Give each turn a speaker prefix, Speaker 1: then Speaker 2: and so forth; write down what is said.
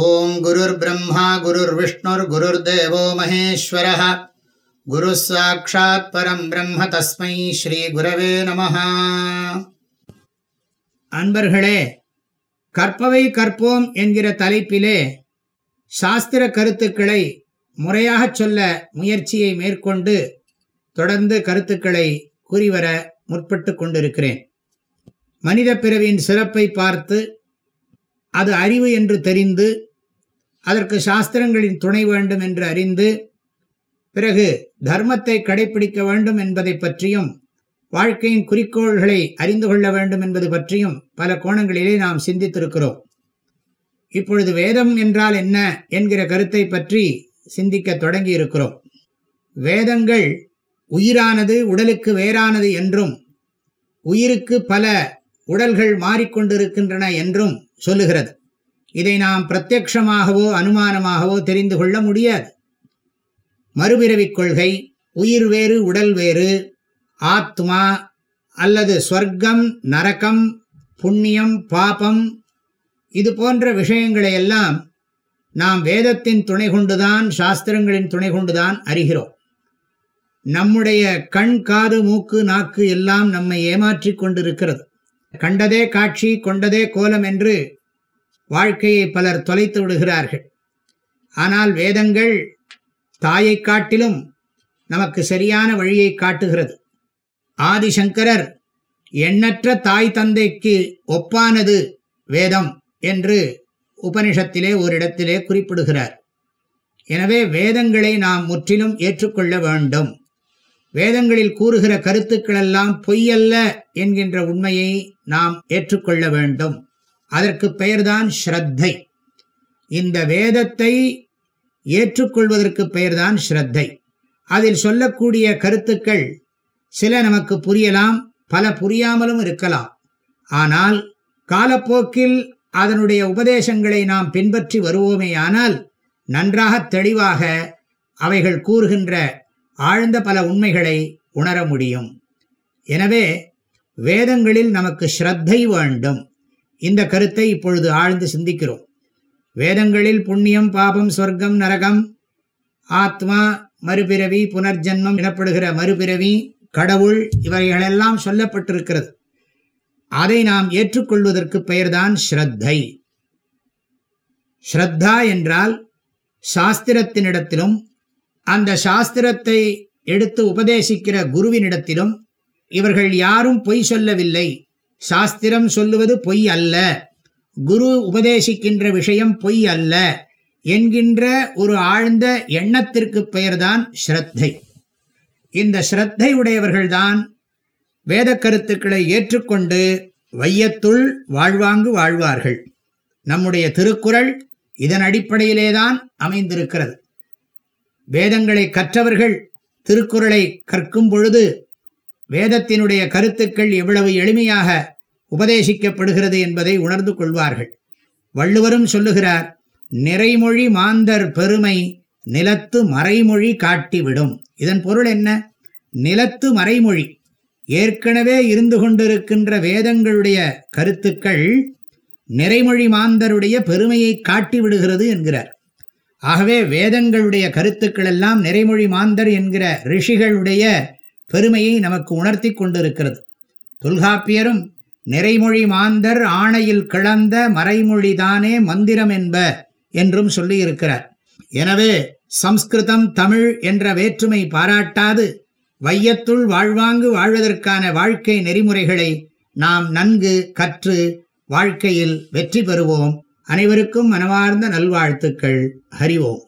Speaker 1: ஓம் குருர் பிரம்மா குருர் விஷ்ணுர் குருர் தேவோ மகேஸ்வர. குரு சாட்சாத் பரம் பிரம்ம தஸ்மை ஸ்ரீ குரவே நம அன்பர்களே கற்பவை கற்போம் என்கிற தலைப்பிலே சாஸ்திர கருத்துக்களை முறையாக சொல்ல முயற்சியை மேற்கொண்டு தொடர்ந்து கருத்துக்களை கூறிவர முற்பட்டு கொண்டிருக்கிறேன். மனித பிறவியின் சிறப்பை பார்த்து அது அறிவு என்று தெரிந்து அதற்கு சாஸ்திரங்களின் துணை வேண்டும் என்று அறிந்து பிறகு தர்மத்தை கடைபிடிக்க வேண்டும் என்பதை பற்றியும் வாழ்க்கையின் குறிக்கோள்களை அறிந்து கொள்ள வேண்டும் என்பது பற்றியும் பல கோணங்களிலே நாம் சிந்தித்திருக்கிறோம். இப்பொழுது வேதம் என்றால் என்ன என்கிற கருத்தை பற்றி சிந்திக்க தொடங்கி இருக்கிறோம் வேதங்கள் உயிரானது உடலுக்கு வேறானது என்றும் உயிருக்கு பல உடல்கள் மாறிக்கொண்டிருக்கின்றன என்றும் சொல்லுகிறது. இதை நாம் பிரத்யக்ஷமாகவோ அனுமானமாகவோ தெரிந்து கொள்ள முடியாது. மறுபிறவிக் கொள்கை உயிர் வேறு உடல் வேறு ஆத்மா அல்லது ஸ்வர்க்கம் நரக்கம் புண்ணியம் பாபம் இது போன்ற விஷயங்களை எல்லாம் நாம் வேதத்தின் துணை கொண்டுதான் சாஸ்திரங்களின் துணை கொண்டுதான் அறிகிறோம். நம்முடைய கண் காது மூக்கு நாக்கு எல்லாம் நம்மை ஏமாற்றி கொண்டிருக்கிறது. கண்டதே காட்சி கொண்டதே கோலம் என்று வாழ்க்கையை பலர் தொலைத்து விடுகிறார்கள். ஆனால் வேதங்கள் தாயை காட்டிலும் நமக்கு சரியான வழியை காட்டுகிறது. ஆதிசங்கரர் எண்ணற்ற தாய் தந்தைக்கு ஒப்பானது வேதம் என்று உபனிஷத்திலே ஒரு இடத்திலே குறிப்பிடுகிறார். எனவே வேதங்களை நாம் முற்றிலும் ஏற்றுக்கொள்ள வேண்டும். வேதங்களில் கூறுகிற கருத்துக்களெல்லாம் பொய்யல்ல என்கின்ற உண்மையை நாம் ஏற்றுக்கொள்ள வேண்டும். அதற்கு பெயர்தான் ஸ்ரத்தை. இந்த வேதத்தை ஏற்றுக்கொள்வதற்கு பெயர்தான் ஸ்ரத்தை. அதில் சொல்லக்கூடிய கருத்துக்கள் சில நமக்கு புரியலாம் பல புரியாமலும் இருக்கலாம். ஆனால் காலப்போக்கில் அதனுடைய உபதேசங்களை நாம் பின்பற்றி வருவோமேயானால் நன்றாக தெளிவாக அவைகள் கூறுகின்ற ஆழ்ந்த பல உண்மைகளை உணர முடியும். எனவே வேதங்களில் நமக்கு ஸ்ரத்தை வேண்டும். இந்த கருத்தை இப்பொழுது ஆழ்ந்து சிந்திக்கிறோம். வேதங்களில் புண்ணியம் பாபம் சொர்க்கம் நரகம் ஆத்மா மறுபிறவி புனர்ஜென்மம் எனப்படுகிற மறுபிறவி கடவுள் இவைகளெல்லாம் சொல்லப்பட்டிருக்கிறது. அதை நாம் ஏற்றுக்கொள்வதற்கு பெயர்தான் ஸ்ரத்தை. ஸ்ரத்தா என்றால் சாஸ்திரத்தினிடத்திலும் அந்த சாஸ்திரத்தை எடுத்து உபதேசிக்கிற குருவினிடத்திலும் இவர்கள் யாரும் பொய் சொல்லவில்லை. சாஸ்திரம் சொல்லுவது பொய் அல்ல. குரு உபதேசிக்கின்ற விஷயம் பொய் அல்ல என்கின்ற ஒரு ஆழ்ந்த எண்ணத்திற்கு பெயர்தான் ஸ்ரத்தை. இந்த ஸ்ரத்தை உடையவர்கள்தான் வேத கருத்துக்களை ஏற்றுக்கொண்டு வையத்துள் வாழ்வாங்கு வாழ்வார்கள். நம்முடைய திருக்குறள் இதன் அடிப்படையிலேதான் அமைந்திருக்கிறது. வேதங்களை கற்றவர்கள் திருக்குறளை கற்கும் பொழுது வேதத்தினுடைய கருத்துக்கள் எவ்வளவு எளிமையாக உபதேசிக்கப்படுகிறது என்பதை உணர்ந்து கொள்வார்கள். வள்ளுவரும் சொல்லுகிறார் நிறைமொழி மாந்தர் பெருமை நிலத்து மறைமொழி காட்டிவிடும். இதன் பொருள் என்ன? நிலத்து மறைமொழி. ஏற்கனவே இருந்து கொண்டிருக்கின்ற வேதங்களுடைய கருத்துக்கள் நிறைமொழி மாந்தருடைய பெருமையை காட்டிவிடுகிறது என்கிறார். ஆகவே வேதங்களுடைய கருத்துக்கள் எல்லாம் நிறைமொழி மாந்தர் என்கிற ரிஷிகளுடைய பெருமையை நமக்கு உணர்த்தி கொண்டிருக்கிறது. தொல்காப்பியரும் நிறைமொழி மாந்தர் ஆணையில் கிளந்த மறைமொழிதானே மந்திரம் என்ப என்றும் சொல்லியிருக்கிறார். எனவே சம்ஸ்கிருதம் தமிழ் என்ற வேற்றுமை பாராட்டாது வையத்துள் வாழ்வாங்கு வாழ்வதற்கான வாழ்க்கை நெறிமுறைகளை நாம் நன்கு கற்று வாழ்க்கையில் வெற்றி பெறுவோம். அனைவருக்கும் மனமார்ந்த நல்வாழ்த்துக்கள். ஹரிவோம்